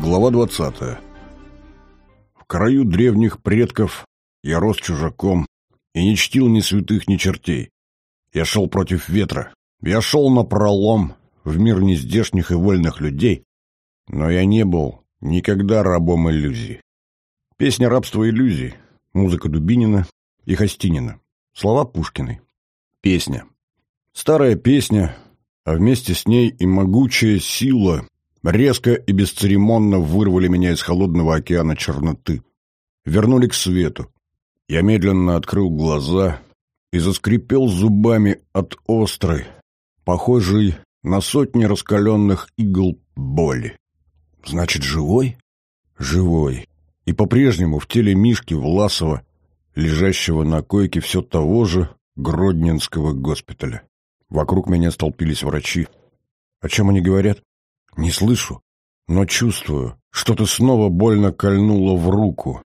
Глава 20. В краю древних предков я рос чужаком и не чтил ни святых, ни чертей. Я шел против ветра. Я шел на пролом в мир нездешних и вольных людей, но я не был никогда рабом иллюзий. Песня «Рабство иллюзий», музыка Дубинина и Хостинина, слова Пушкиной. Песня. Старая песня, а вместе с ней и могучая сила резко и бесцеремонно вырвали меня из холодного океана черноты. Вернули к свету. Я медленно открыл глаза и заскрипел зубами от острой, похожей на сотни раскаленных игл боли. Значит, живой? Живой. И по-прежнему в теле Мишки Власова, лежащего на койке все того же Гродненского госпиталя. Вокруг меня столпились врачи. О чем они говорят? Не слышу, но чувствую. Что-то снова больно кольнуло в руку.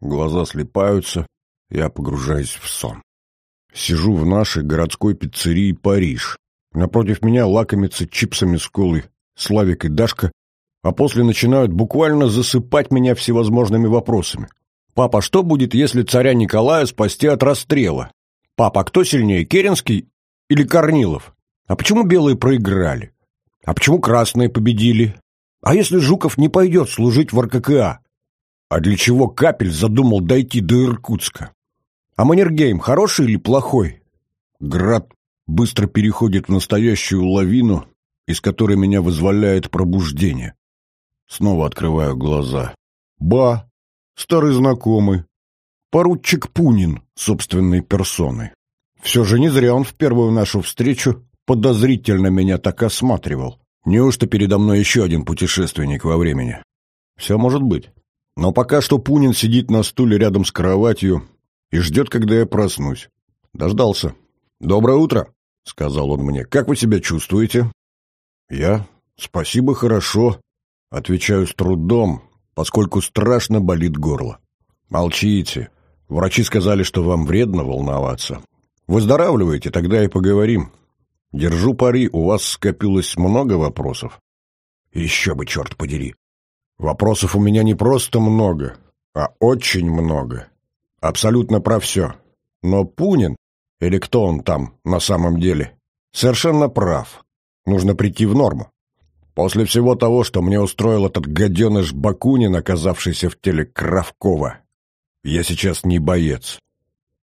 Глаза слепаются, я погружаюсь в сон. Сижу в нашей городской пиццерии «Париж». Напротив меня лакомятся чипсами с колой Славик и Дашка, а после начинают буквально засыпать меня всевозможными вопросами. «Папа, что будет, если царя Николая спасти от расстрела? Папа, кто сильнее, Керенский или Корнилов? А почему белые проиграли? А почему красные победили? А если Жуков не пойдет служить в РККА? А для чего Капель задумал дойти до Иркутска? А Маннергейм хороший или плохой? Град быстро переходит в настоящую лавину, из которой меня вызволяет пробуждение. Снова открываю глаза. Ба! Старый знакомый. Поручик Пунин собственной персоной. Все же не зря он в первую нашу встречу подозрительно меня так осматривал. Неужто передо мной еще один путешественник во времени? Все может быть. Но пока что Пунин сидит на стуле рядом с кроватью и ждет, когда я проснусь. Дождался. «Доброе утро», — сказал он мне. «Как вы себя чувствуете?» «Я? Спасибо, хорошо», — отвечаю с трудом, поскольку страшно болит горло. «Молчите. Врачи сказали, что вам вредно волноваться. Выздоравливайте, тогда и поговорим. Держу пари, у вас скопилось много вопросов. Еще бы, черт подери. Вопросов у меня не просто много, а очень много. Абсолютно про все. Но Пунин, или кто он там на самом деле, совершенно прав. Нужно прийти в норму. После всего того, что мне устроил этот гаденыш Бакунин, оказавшийся в теле Кравкова, я сейчас не боец.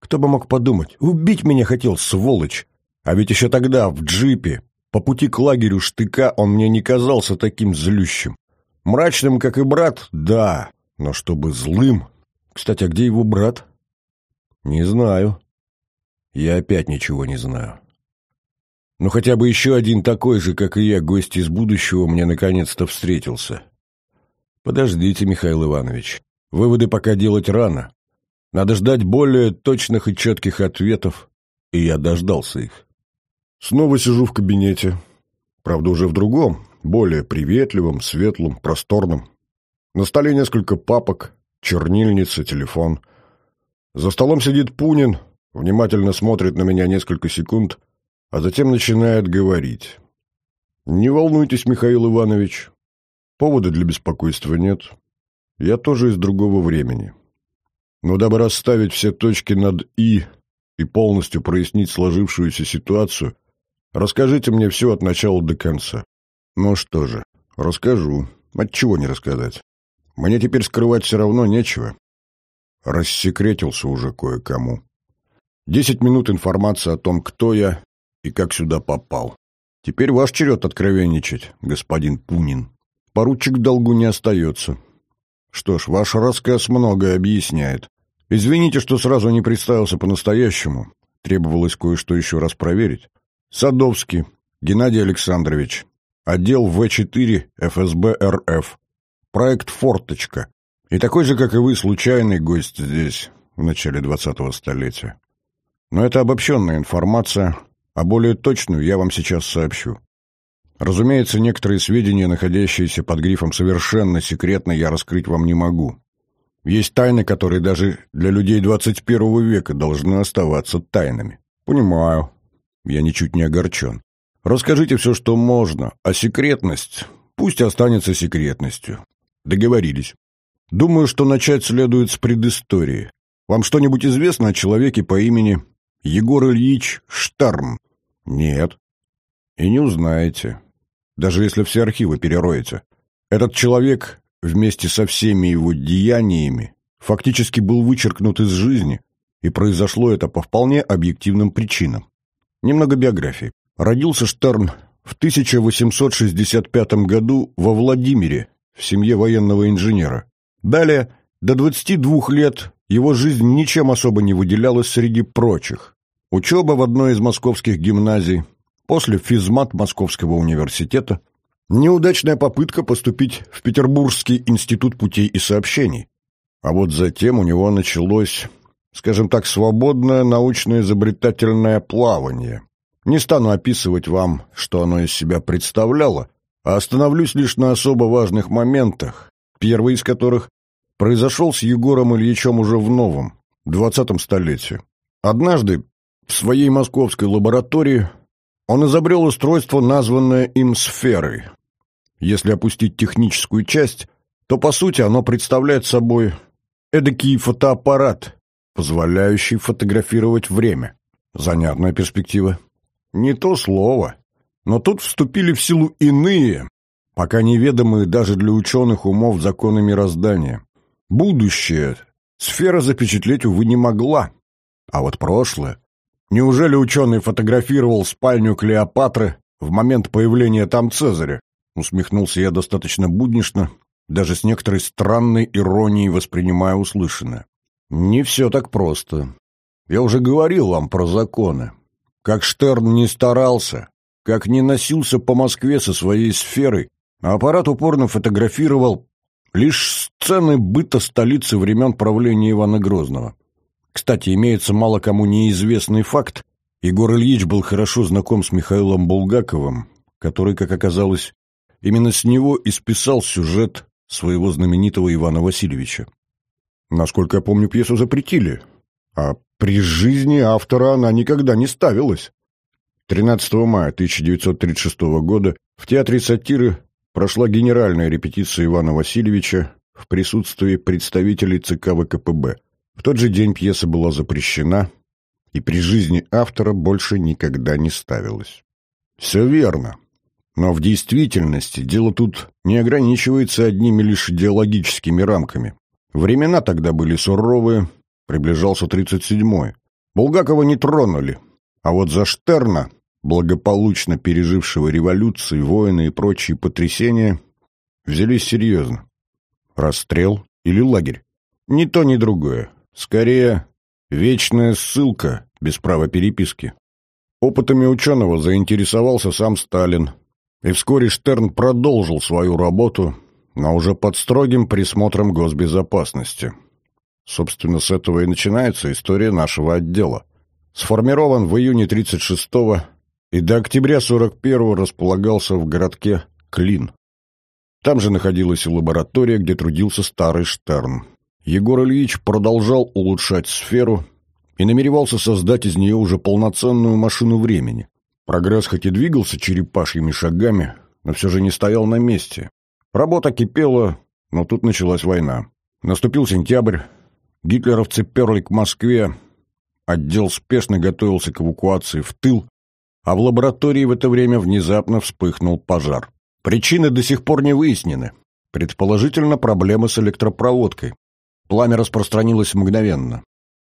Кто бы мог подумать, убить меня хотел, сволочь. А ведь еще тогда, в джипе, по пути к лагерю штыка, он мне не казался таким злющим. Мрачным, как и брат, да, но чтобы злым. Кстати, а где его брат? Не знаю. Я опять ничего не знаю. Но хотя бы еще один такой же, как и я, гость из будущего, мне наконец-то встретился. Подождите, Михаил Иванович. Выводы пока делать рано. Надо ждать более точных и четких ответов, и я дождался их. Снова сижу в кабинете. Правда, уже в другом, более приветливом, светлом, просторном. На столе несколько папок, чернильница, телефон. За столом сидит Пунин, внимательно смотрит на меня несколько секунд, а затем начинает говорить. «Не волнуйтесь, Михаил Иванович. Повода для беспокойства нет. Я тоже из другого времени. Но дабы расставить все точки над «и» и полностью прояснить сложившуюся ситуацию, Расскажите мне все от начала до конца. Ну что же, расскажу. Отчего не рассказать? Мне теперь скрывать все равно нечего. Рассекретился уже кое-кому. Десять минут информации о том, кто я и как сюда попал. Теперь ваш черед откровенничать, господин Пунин. Поручик долгу не остается. Что ж, ваш рассказ многое объясняет. Извините, что сразу не представился по-настоящему. Требовалось кое-что еще раз проверить. Садовский Геннадий Александрович. Отдел В4 ФСБ РФ. Проект «Форточка». И такой же, как и вы, случайный гость здесь, в начале 20-го столетия. Но это обобщенная информация, а более точную я вам сейчас сообщу. Разумеется, некоторые сведения, находящиеся под грифом «совершенно секретно», я раскрыть вам не могу. Есть тайны, которые даже для людей 21 века должны оставаться тайнами. Понимаю, я ничуть не огорчен. Расскажите все, что можно, а секретность пусть останется секретностью. Договорились. Думаю, что начать следует с предыстории. Вам что-нибудь известно о человеке по имени Егор Ильич Штарм? Нет. И не узнаете. Даже если все архивы перероете. Этот человек вместе со всеми его деяниями фактически был вычеркнут из жизни, и произошло это по вполне объективным причинам. Немного биографии. Родился Штерн в 1865 году во Владимире, в семье военного инженера. Далее, до 22 лет, его жизнь ничем особо не выделялась среди прочих. Учеба в одной из московских гимназий, после физмат Московского университета, неудачная попытка поступить в Петербургский институт путей и сообщений. А вот затем у него началось, скажем так, свободное научно-изобретательное плавание. Не стану описывать вам, что оно из себя представляло, а остановлюсь лишь на особо важных моментах, первый из которых произошел с Егором Ильичем уже в новом, двадцатом столетии. Однажды в своей московской лаборатории он изобрел устройство, названное им сферой. Если опустить техническую часть, то по сути оно представляет собой эдакий фотоаппарат, позволяющий фотографировать время. Занятная перспектива. Не то слово. Но тут вступили в силу иные, пока неведомые даже для ученых умов законы мироздания. Будущее сфера запечатлеть, увы, не могла. А вот прошлое. Неужели ученый фотографировал спальню Клеопатры в момент появления там Цезаря? Усмехнулся я достаточно буднично, даже с некоторой странной иронией воспринимая услышанное. Не все так просто. Я уже говорил вам про законы. Как Штерн не старался, как не носился по Москве со своей сферой, а аппарат упорно фотографировал лишь сцены быта столицы времен правления Ивана Грозного. Кстати, имеется мало кому неизвестный факт. Егор Ильич был хорошо знаком с Михаилом Булгаковым, который, как оказалось, именно с него и списал сюжет своего знаменитого Ивана Васильевича. Насколько я помню, пьесу запретили, а при жизни автора она никогда не ставилась. 13 мая 1936 года в Театре сатиры прошла генеральная репетиция Ивана Васильевича в присутствии представителей ЦК ВКПБ. В тот же день пьеса была запрещена и при жизни автора больше никогда не ставилась. Все верно. Но в действительности дело тут не ограничивается одними лишь идеологическими рамками. Времена тогда были суровые, приближался 37-й. Булгакова не тронули, а вот за Штерна благополучно пережившего революции, войны и прочие потрясения, взялись серьезно. Расстрел или лагерь? Ни то, ни другое. Скорее, вечная ссылка без права переписки. Опытами ученого заинтересовался сам Сталин, и вскоре Штерн продолжил свою работу, но уже под строгим присмотром госбезопасности. Собственно, с этого и начинается история нашего отдела. Сформирован в июне 36-го и до октября 41-го располагался в городке Клин. Там же находилась и лаборатория, где трудился старый Штерн. Егор Ильич продолжал улучшать сферу и намеревался создать из нее уже полноценную машину времени. Прогресс хоть и двигался черепашьими шагами, но все же не стоял на месте. Работа кипела, но тут началась война. Наступил сентябрь, гитлеровцы перли к Москве, отдел спешно готовился к эвакуации в тыл, а в лаборатории в это время внезапно вспыхнул пожар. Причины до сих пор не выяснены. Предположительно, проблемы с электропроводкой. Пламя распространилось мгновенно.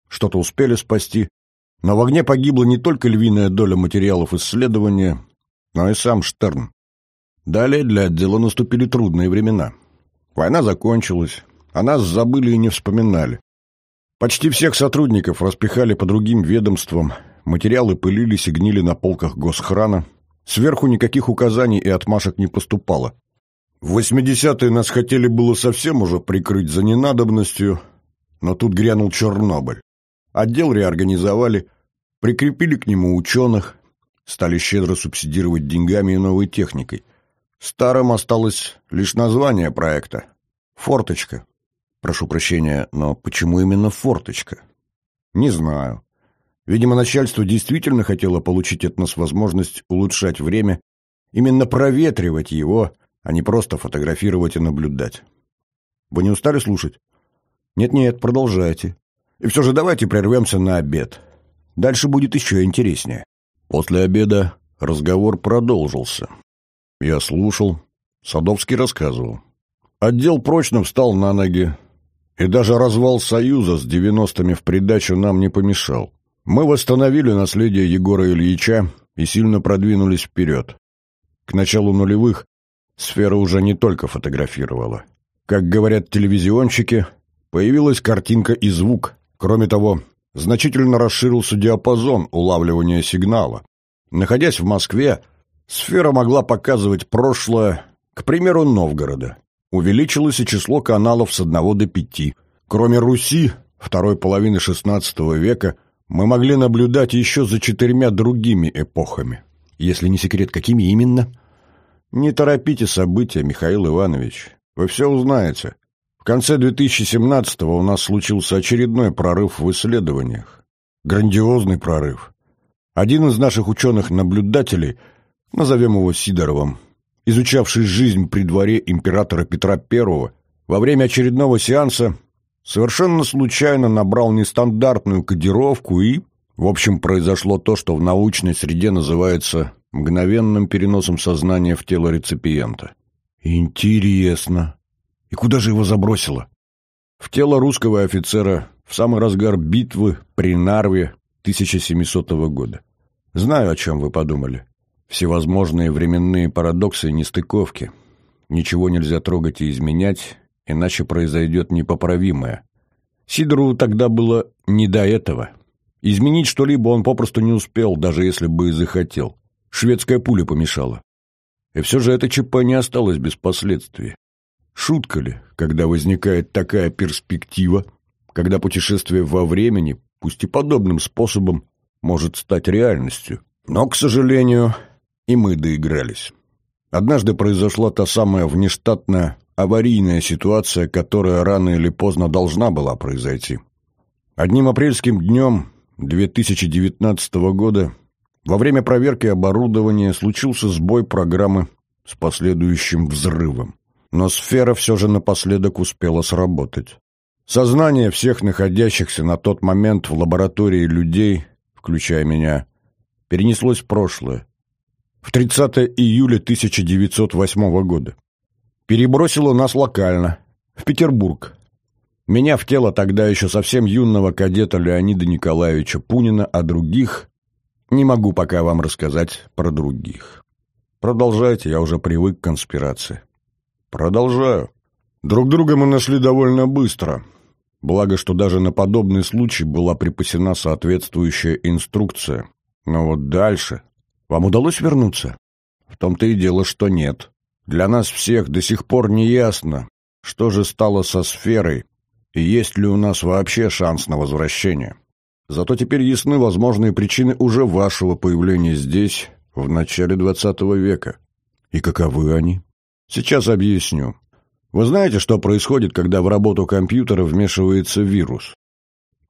Что-то успели спасти, но в огне погибла не только львиная доля материалов исследования, но и сам Штерн. Далее для отдела наступили трудные времена. Война закончилась, о нас забыли и не вспоминали. Почти всех сотрудников распихали по другим ведомствам, материалы пылились и гнили на полках госхрана. Сверху никаких указаний и отмашек не поступало. В 80-е нас хотели было совсем уже прикрыть за ненадобностью, но тут грянул Чернобыль. Отдел реорганизовали, прикрепили к нему ученых, стали щедро субсидировать деньгами и новой техникой. Старым осталось лишь название проекта — «Форточка». Прошу прощения, но почему именно «Форточка»? Не знаю. Видимо, начальство действительно хотело получить от нас возможность улучшать время, именно проветривать его, а не просто фотографировать и наблюдать. Вы не устали слушать? Нет-нет, продолжайте. И все же давайте прервемся на обед. Дальше будет еще интереснее. После обеда разговор продолжился. Я слушал. Садовский рассказывал. Отдел прочно встал на ноги. И даже развал Союза с девяностыми в придачу нам не помешал. Мы восстановили наследие Егора Ильича и сильно продвинулись вперед. К началу нулевых сфера уже не только фотографировала. Как говорят телевизионщики, появилась картинка и звук. Кроме того, значительно расширился диапазон улавливания сигнала. Находясь в Москве, сфера могла показывать прошлое, к примеру, Новгорода. Увеличилось и число каналов с одного до пяти. Кроме Руси, второй половины XVI века, мы могли наблюдать еще за четырьмя другими эпохами. Если не секрет, какими именно? Не торопите события, Михаил Иванович. Вы все узнаете. В конце 2017-го у нас случился очередной прорыв в исследованиях. Грандиозный прорыв. Один из наших ученых-наблюдателей, назовем его Сидоровым, изучавший жизнь при дворе императора Петра I, во время очередного сеанса совершенно случайно набрал нестандартную кодировку и, в общем, произошло то, что в научной среде называется мгновенным переносом сознания в тело реципиента. Интересно. И куда же его забросило? В тело русского офицера в самый разгар битвы при Нарве 1700 года. Знаю, о чем вы подумали. Всевозможные временные парадоксы и нестыковки. Ничего нельзя трогать и изменять, иначе произойдет непоправимое. Сидорову тогда было не до этого. Изменить что-либо он попросту не успел, даже если бы и захотел. Шведская пуля помешала. И все же это ЧП не осталось без последствий. Шутка ли, когда возникает такая перспектива, когда путешествие во времени, пусть и подобным способом, может стать реальностью. Но, к сожалению, и мы доигрались. Однажды произошла та самая внештатная аварийная ситуация, которая рано или поздно должна была произойти. Одним апрельским днем 2019 года во время проверки оборудования случился сбой программы с последующим взрывом но сфера все же напоследок успела сработать. Сознание всех находящихся на тот момент в лаборатории людей, включая меня, перенеслось в прошлое, в 30 июля 1908 года. Перебросило нас локально, в Петербург. Меня в тело тогда еще совсем юного кадета Леонида Николаевича Пунина, а других не могу пока вам рассказать про других. Продолжайте, я уже привык к конспирации. Продолжаю. Друг друга мы нашли довольно быстро. Благо, что даже на подобный случай была припасена соответствующая инструкция. Но вот дальше... Вам удалось вернуться? В том-то и дело, что нет. Для нас всех до сих пор не ясно, что же стало со сферой и есть ли у нас вообще шанс на возвращение. Зато теперь ясны возможные причины уже вашего появления здесь, в начале двадцатого века. И каковы они? Сейчас объясню. Вы знаете, что происходит, когда в работу компьютера вмешивается вирус?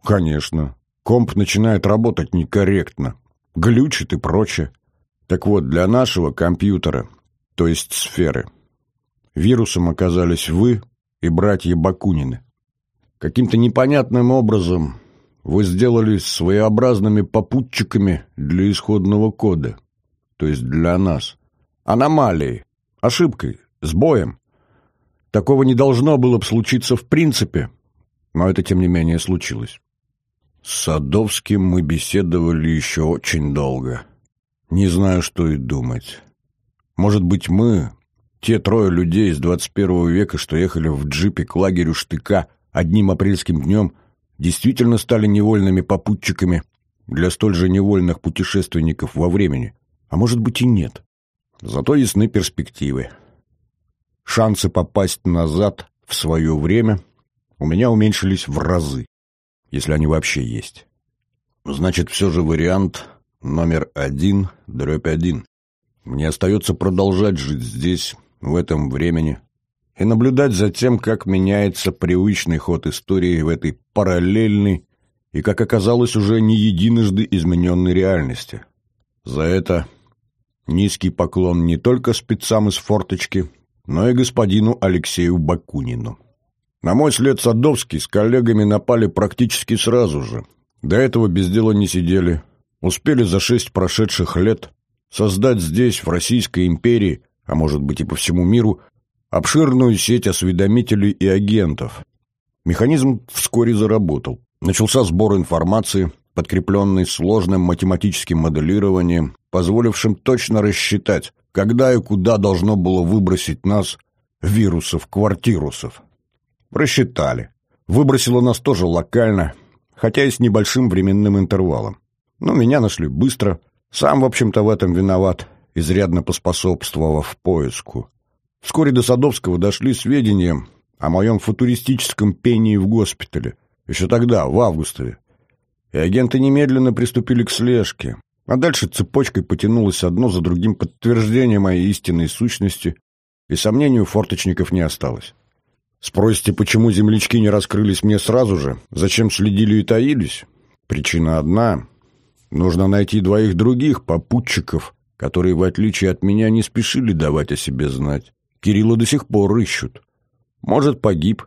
Конечно. Комп начинает работать некорректно. Глючит и прочее. Так вот, для нашего компьютера, то есть сферы, вирусом оказались вы и братья Бакунины. Каким-то непонятным образом вы сделались своеобразными попутчиками для исходного кода, то есть для нас. Аномалией, ошибкой, Сбоем. Такого не должно было бы случиться в принципе, но это, тем не менее, случилось. С Садовским мы беседовали еще очень долго. Не знаю, что и думать. Может быть, мы, те трое людей из 21 века, что ехали в джипе к лагерю Штыка одним апрельским днем, действительно стали невольными попутчиками для столь же невольных путешественников во времени. А может быть и нет. Зато ясны перспективы. Шансы попасть назад в свое время у меня уменьшились в разы, если они вообще есть. Значит, все же вариант номер один, дробь один. Мне остается продолжать жить здесь, в этом времени, и наблюдать за тем, как меняется привычный ход истории в этой параллельной и, как оказалось, уже не единожды измененной реальности. За это низкий поклон не только спецам из форточки — но и господину Алексею Бакунину. На мой след Садовский с коллегами напали практически сразу же. До этого без дела не сидели. Успели за шесть прошедших лет создать здесь, в Российской империи, а может быть и по всему миру, обширную сеть осведомителей и агентов. Механизм вскоре заработал. Начался сбор информации, подкрепленный сложным математическим моделированием, позволившим точно рассчитать, когда и куда должно было выбросить нас, вирусов-квартирусов. Рассчитали. Выбросило нас тоже локально, хотя и с небольшим временным интервалом. Но меня нашли быстро. Сам, в общем-то, в этом виноват, изрядно поспособствовав поиску. Вскоре до Садовского дошли сведения о моем футуристическом пении в госпитале. Еще тогда, в августе. И агенты немедленно приступили к слежке. А дальше цепочкой потянулось одно за другим подтверждение моей истинной сущности, и сомнений у форточников не осталось. Спросите, почему землячки не раскрылись мне сразу же? Зачем следили и таились? Причина одна. Нужно найти двоих других попутчиков, которые, в отличие от меня, не спешили давать о себе знать. Кирилла до сих пор ищут. Может, погиб,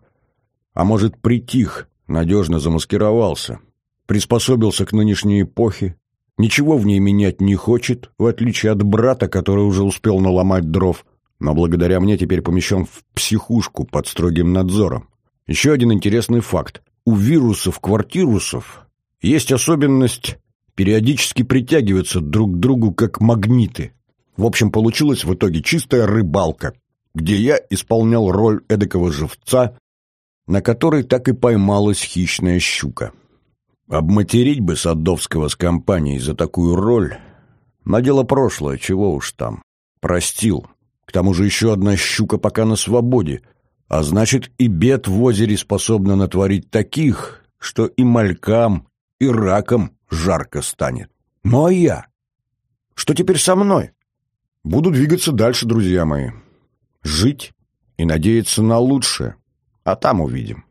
а может, притих, надежно замаскировался. Приспособился к нынешней эпохе, ничего в ней менять не хочет, в отличие от брата, который уже успел наломать дров, но благодаря мне теперь помещен в психушку под строгим надзором. Еще один интересный факт. У вирусов-квартирусов есть особенность периодически притягиваться друг к другу как магниты. В общем, получилась в итоге чистая рыбалка, где я исполнял роль эдакого живца, на которой так и поймалась хищная щука. Обматерить бы Садовского с компанией за такую роль, на дело прошлое, чего уж там. Простил. К тому же еще одна щука пока на свободе, а значит и бед в озере способна натворить таких, что и малькам, и ракам жарко станет. Ну а я? Что теперь со мной? Буду двигаться дальше, друзья мои. Жить и надеяться на лучшее, а там увидим.